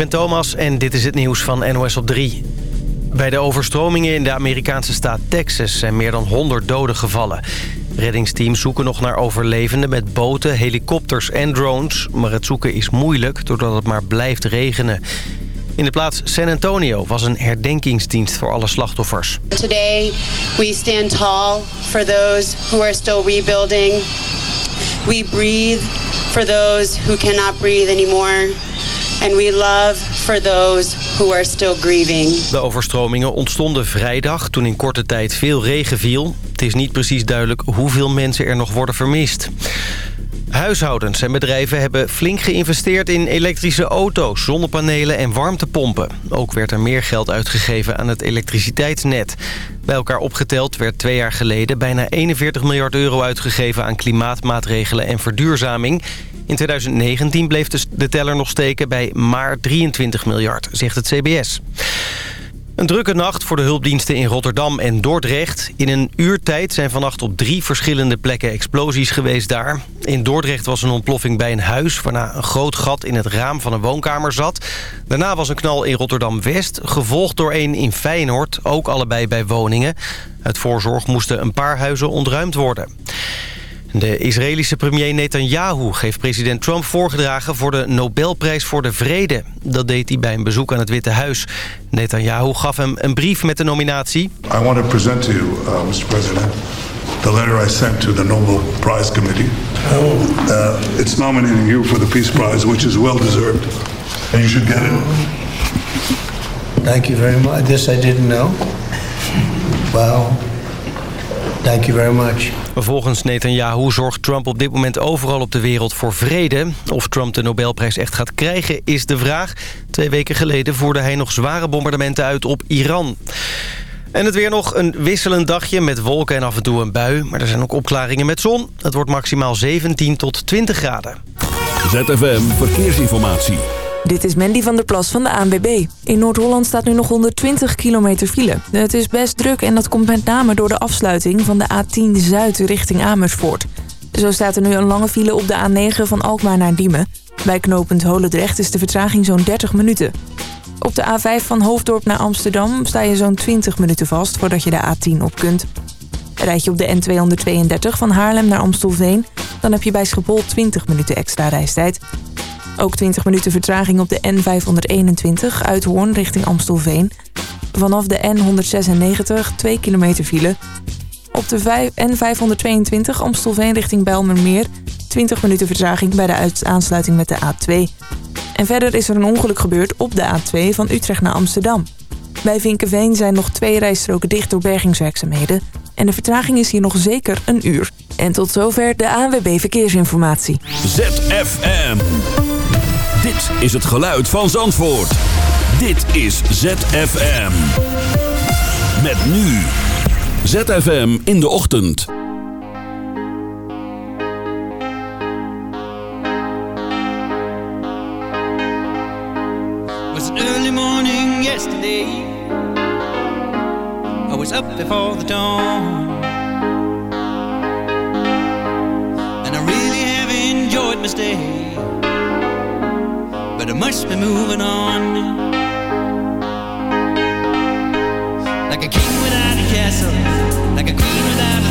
ben Thomas en dit is het nieuws van NOS op 3. Bij de overstromingen in de Amerikaanse staat Texas zijn meer dan 100 doden gevallen. Reddingsteams zoeken nog naar overlevenden met boten, helikopters en drones. Maar het zoeken is moeilijk doordat het maar blijft regenen. In de plaats San Antonio was een herdenkingsdienst voor alle slachtoffers. Today we stand tall for those who are still rebuilding. We breathe for those who cannot breathe anymore. And we love for those who are still grieving. De overstromingen ontstonden vrijdag toen in korte tijd veel regen viel. Het is niet precies duidelijk hoeveel mensen er nog worden vermist. Huishoudens en bedrijven hebben flink geïnvesteerd in elektrische auto's, zonnepanelen en warmtepompen. Ook werd er meer geld uitgegeven aan het elektriciteitsnet. Bij elkaar opgeteld werd twee jaar geleden bijna 41 miljard euro uitgegeven aan klimaatmaatregelen en verduurzaming. In 2019 bleef de teller nog steken bij maar 23 miljard, zegt het CBS. Een drukke nacht voor de hulpdiensten in Rotterdam en Dordrecht. In een uurtijd zijn vannacht op drie verschillende plekken explosies geweest daar. In Dordrecht was een ontploffing bij een huis... waarna een groot gat in het raam van een woonkamer zat. Daarna was een knal in Rotterdam-West... gevolgd door een in Feyenoord, ook allebei bij woningen. Uit voorzorg moesten een paar huizen ontruimd worden. De Israëlische premier Netanyahu heeft president Trump voorgedragen... voor de Nobelprijs voor de Vrede. Dat deed hij bij een bezoek aan het Witte Huis. Netanyahu gaf hem een brief met de nominatie. I want to present to you, uh, Mr. President... the letter I sent to the Nobel Prize Committee. Uh, it's nominating you for the Peace Prize, which is well deserved. And you should get it. Thank you very much. This I didn't know. Wow. Thank you very much. Volgens Netanyahu zorgt Trump op dit moment overal op de wereld voor vrede. Of Trump de Nobelprijs echt gaat krijgen is de vraag. Twee weken geleden voerde hij nog zware bombardementen uit op Iran. En het weer nog een wisselend dagje met wolken en af en toe een bui. Maar er zijn ook opklaringen met zon. Het wordt maximaal 17 tot 20 graden. ZFM Verkeersinformatie. Dit is Mandy van der Plas van de ANWB. In Noord-Holland staat nu nog 120 kilometer file. Het is best druk en dat komt met name door de afsluiting van de A10 Zuid richting Amersfoort. Zo staat er nu een lange file op de A9 van Alkmaar naar Diemen. Bij knooppunt Holendrecht is de vertraging zo'n 30 minuten. Op de A5 van Hoofddorp naar Amsterdam sta je zo'n 20 minuten vast voordat je de A10 op kunt. Rijd je op de N232 van Haarlem naar Amstelveen... dan heb je bij Schiphol 20 minuten extra reistijd. Ook 20 minuten vertraging op de N521 uit Hoorn richting Amstelveen. Vanaf de N196 2 kilometer file. Op de N522 Amstelveen richting Bijlmermeer 20 minuten vertraging bij de aansluiting met de A2. En verder is er een ongeluk gebeurd op de A2 van Utrecht naar Amsterdam. Bij Vinkenveen zijn nog twee rijstroken dicht door bergingswerkzaamheden. En de vertraging is hier nog zeker een uur. En tot zover de ANWB Verkeersinformatie. ZFM. Dit is het geluid van Zandvoort. Dit is ZFM. Met nu. ZFM in de ochtend. Was early morning yesterday. I was up before the dawn. And I really have enjoyed my stay. But I must be moving on. Like a king without a castle, like a queen without a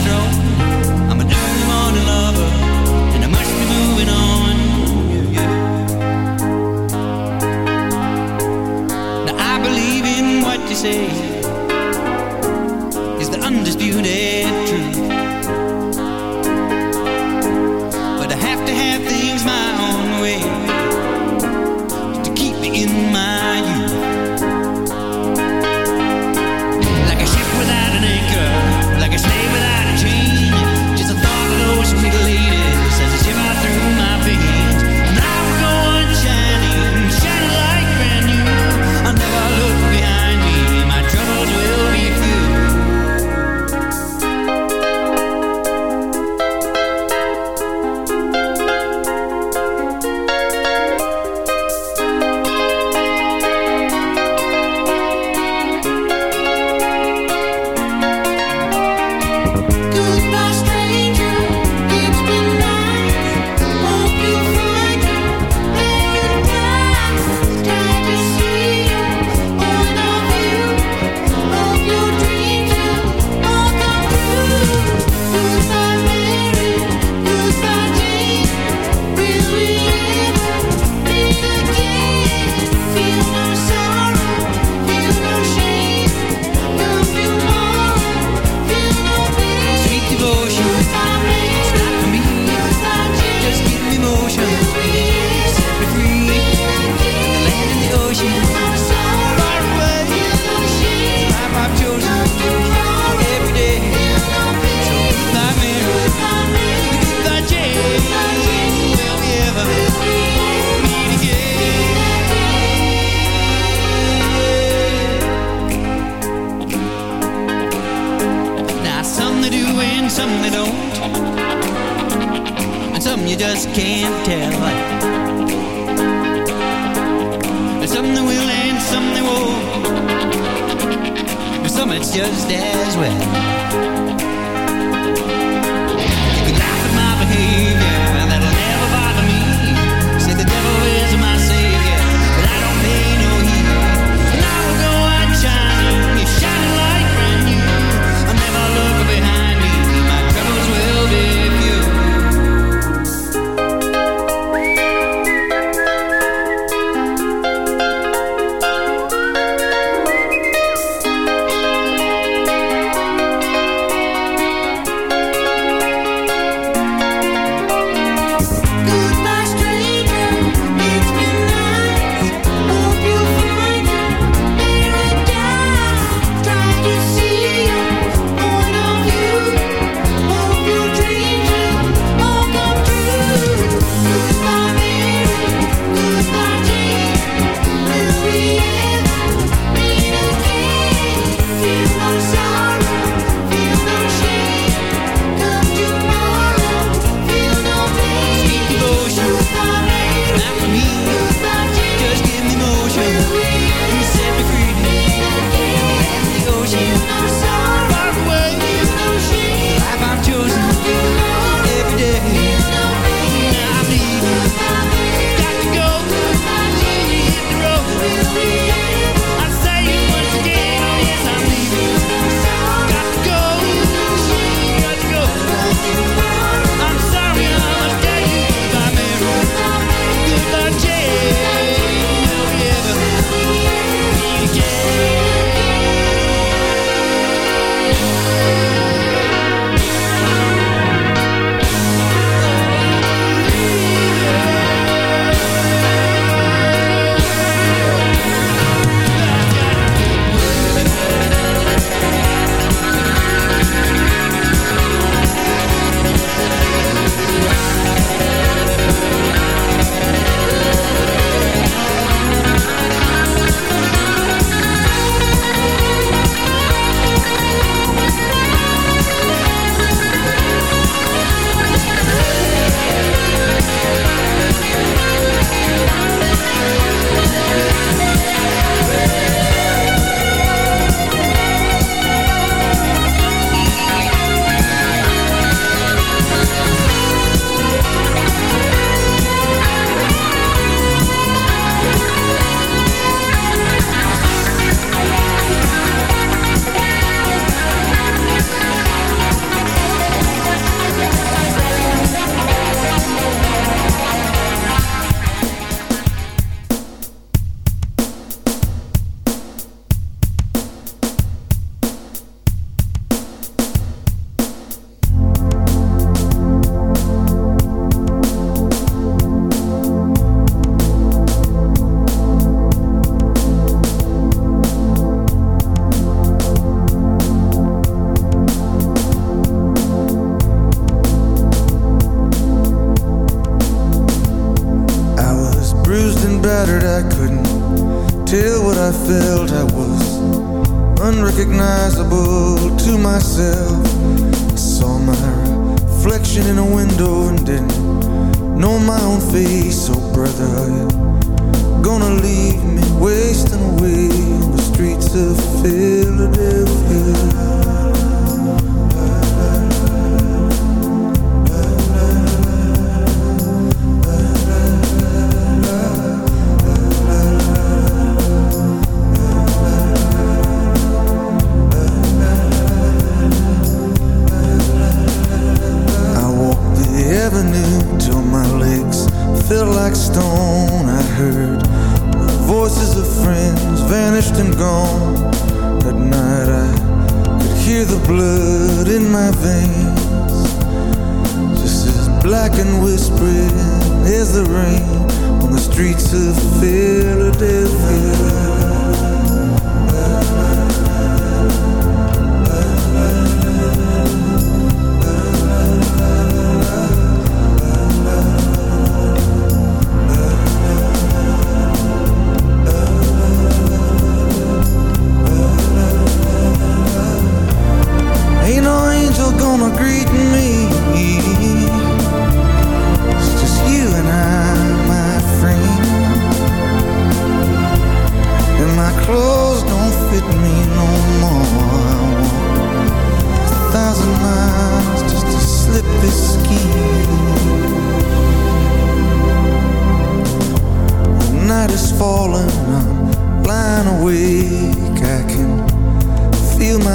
mattered, I couldn't tell what I felt. I was unrecognizable to myself. I saw my reflection in a window and didn't know my own face. Oh, brother, are you gonna leave me wasting away on the streets of Philadelphia?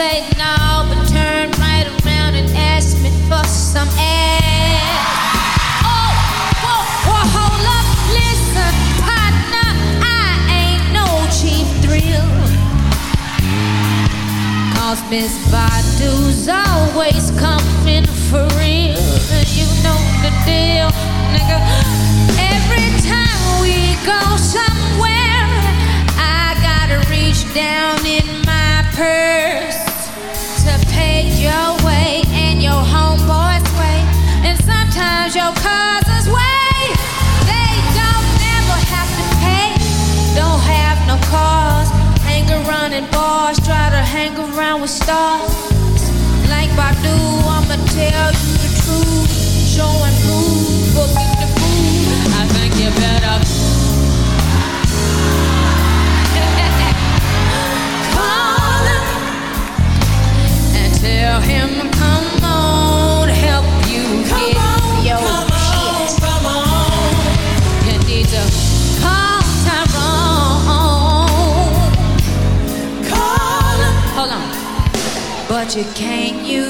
say no, but turn right around and ask me for some ass. Oh, whoa, hold up, listen, partner, I ain't no cheap Cause Miss Badu's always coming for real. You know the deal, nigga. Every time we go somewhere I gotta reach down around in bars, try to hang around with stars. Like I do, I'ma tell you the truth. Showing and prove, forget the fool. I think you better magic, can you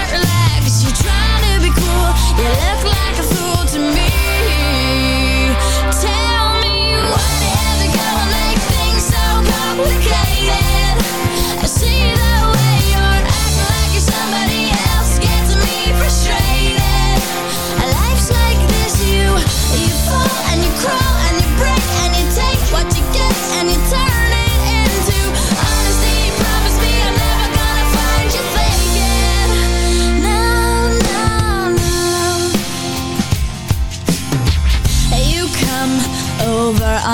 You look like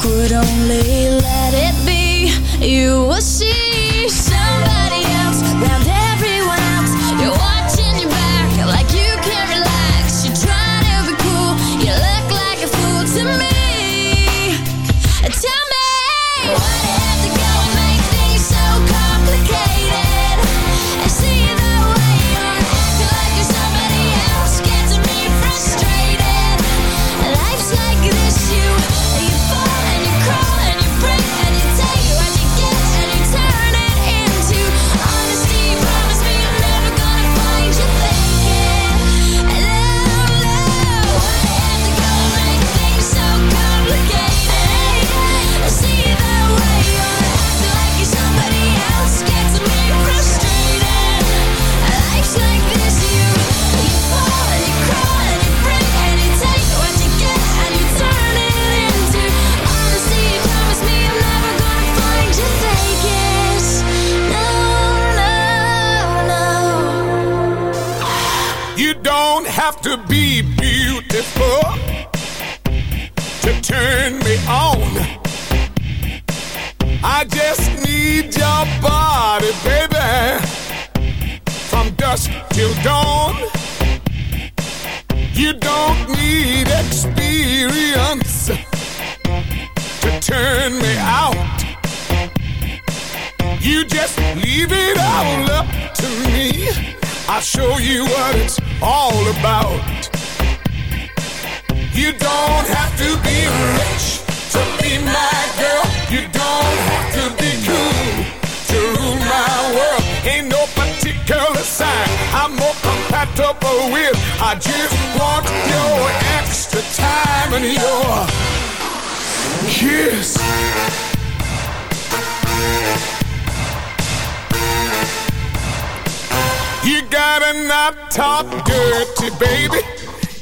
could only let it be, you will see.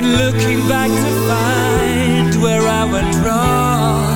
Been looking back to find where I went wrong.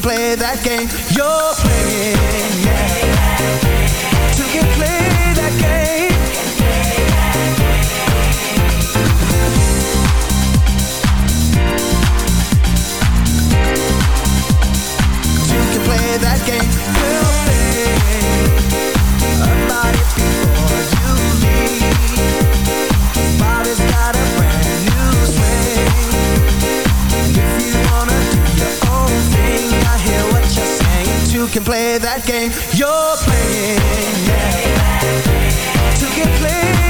play that game you're playing. Yeah. can play that game you're playing. Yeah. To get played.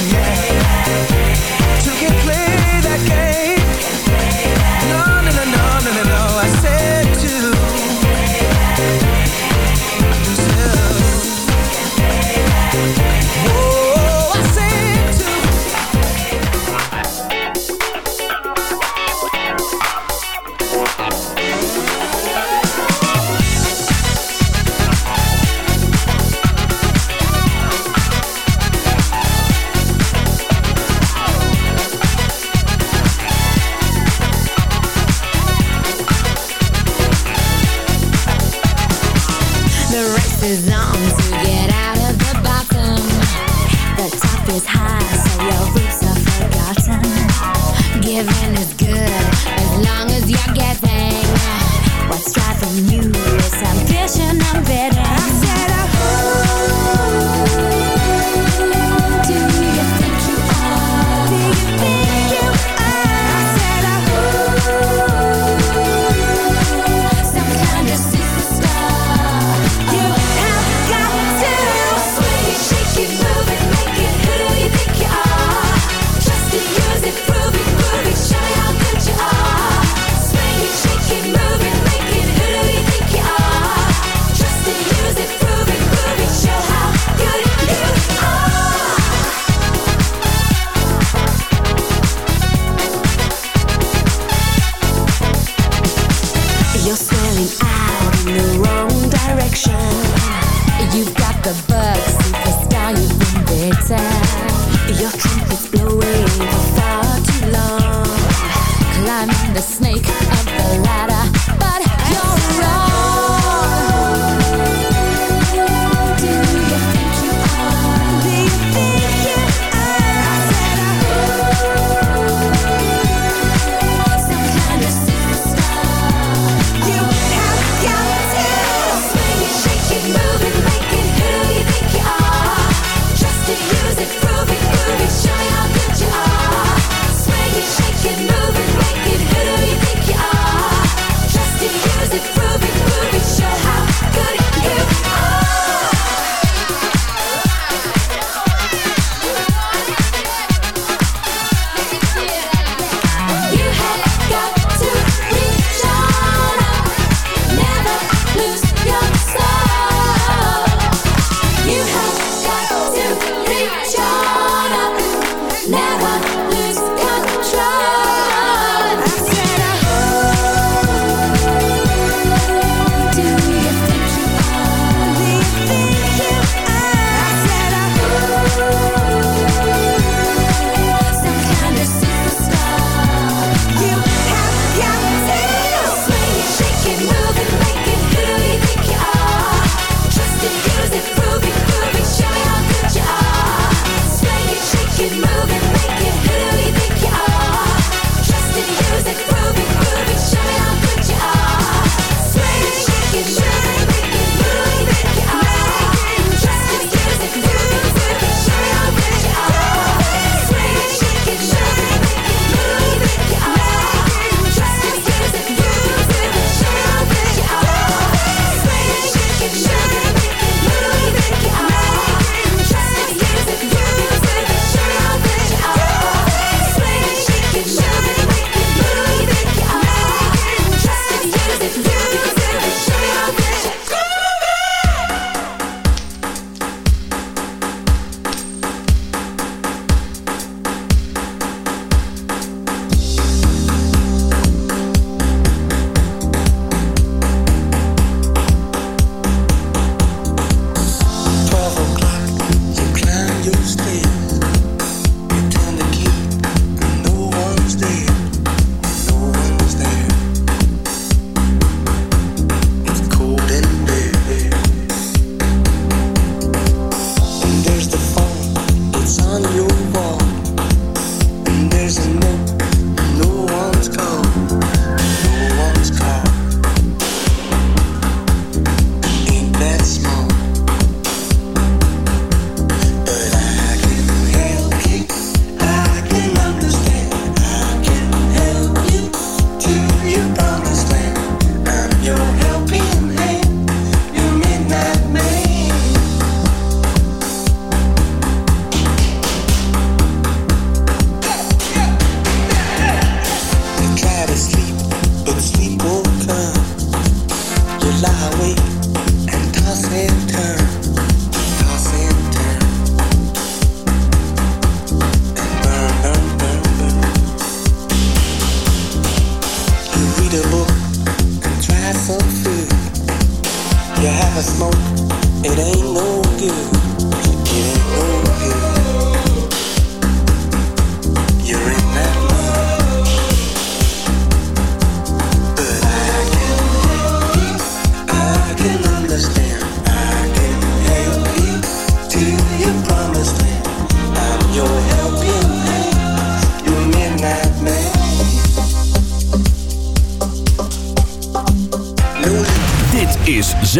his arms